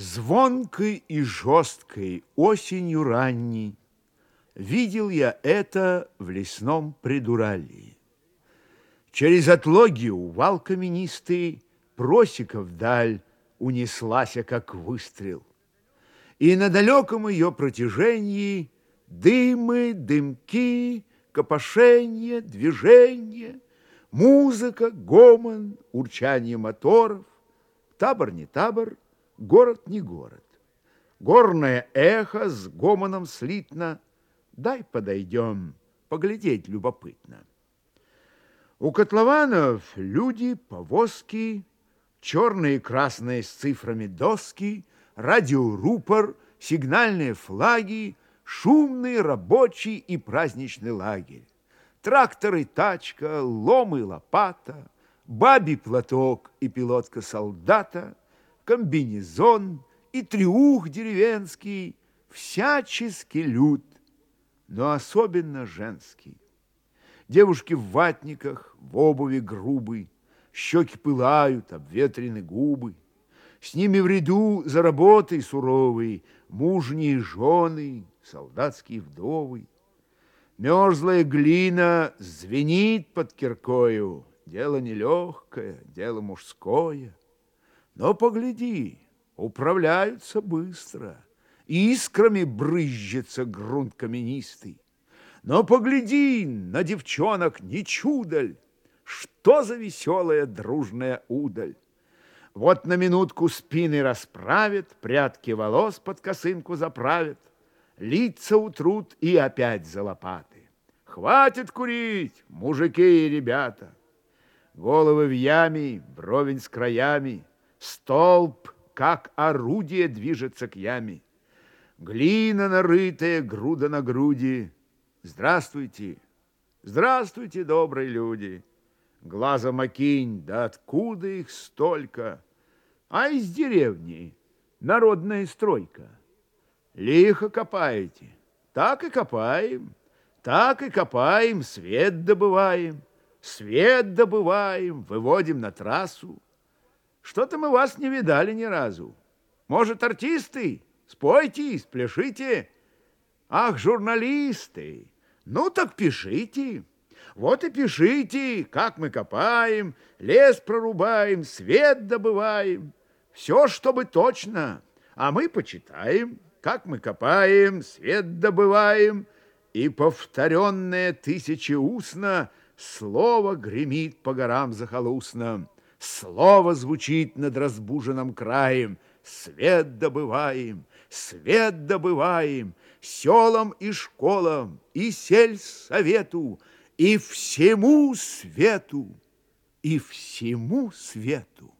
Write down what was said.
Звонкой и жесткой осенью ранней Видел я это в лесном предуралье. Через отлоги увал каменистый Просека вдаль унеслась, как выстрел. И на далеком ее протяжении Дымы, дымки, копошение, движение, Музыка, гомон, урчание моторов, Табор не табор, город не город. Горное эхо с гомоном слитно, Дай подойдем, поглядеть любопытно. У котлованов люди, повозки, черные и красные с цифрами доски, радиорупор, сигнальные флаги, шумный рабочий и праздничный лагерь. Трактор и тачка, лом и лопата, бабий платок и пилотка солдата, комбинезон и триух деревенский, всяческий люд, но особенно женский. Девушки в ватниках, в обуви грубой, щеки пылают, обветрены губы. С ними в ряду за работой суровой мужние жены, солдатские вдовы. Мерзлая глина звенит под киркою, дело нелегкое, дело мужское. Но погляди, управляются быстро, искрами брызжется грунт каменистый. Но погляди на девчонок, не чудаль, что за веселая дружная удаль. Вот на минутку спины расправит, прятки волос под косынку заправит, лица утрут и опять за лопаты. Хватит курить, мужики и ребята. Головы в яме, бровень с краями, столб, как орудие, движется к яме. Глина нарытая, груда на груди. Здравствуйте, здравствуйте, добрые люди. Глазом окинь, да откуда их столько? А из деревни народная стройка. Лихо копаете, так и копаем, так и копаем, свет добываем, свет добываем, выводим на трассу. Что-то мы вас не видали ни разу. Может, артисты? Спойте, спляшите. Ах, журналисты, ну так пишите. Вот и пишите, как мы копаем, лес прорубаем, свет добываем. Все, чтобы точно. А мы почитаем, как мы копаем, свет добываем. И повторенное тысячеустно слово гремит по горам захолустно. Слово звучит над разбуженным краем. Свет добываем, свет добываем, селам и школам, и сельсовету, и всему свету, и всему свету.